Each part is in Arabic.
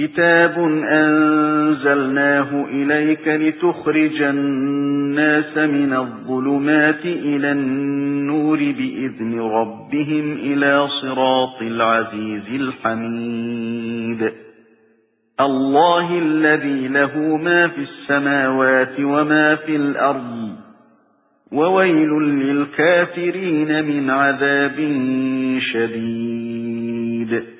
كِتَابٌ أَنزَلْنَاهُ إِلَيْكَ لِتُخْرِجَ النَّاسَ مِنَ الظُّلُمَاتِ إِلَى النُّورِ بِإِذْنِ رَبِّهِمْ إِلَى صِرَاطِ الْعَزِيزِ الْحَمِيدِ. اللَّهِ الَّذِي لَهُ مَا فِي السَّمَاوَاتِ وَمَا فِي الْأَرْضِ. وَوَيْلٌ لِلْكَافِرِينَ مِنْ عَذَابٍ شَدِيدٍ.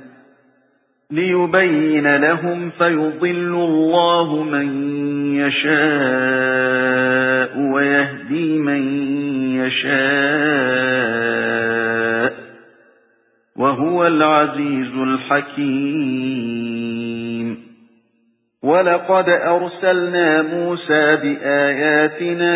لِيُبَيِّنَ لَهُمْ فَيُضِلُّ اللَّهُ مَن يَشَاءُ وَيَهْدِي مَن يَشَاءُ وَهُوَ الْعَزِيزُ الْحَكِيمُ. وَلَقَدْ أَرْسَلْنَا مُوسَى بِآيَاتِنَا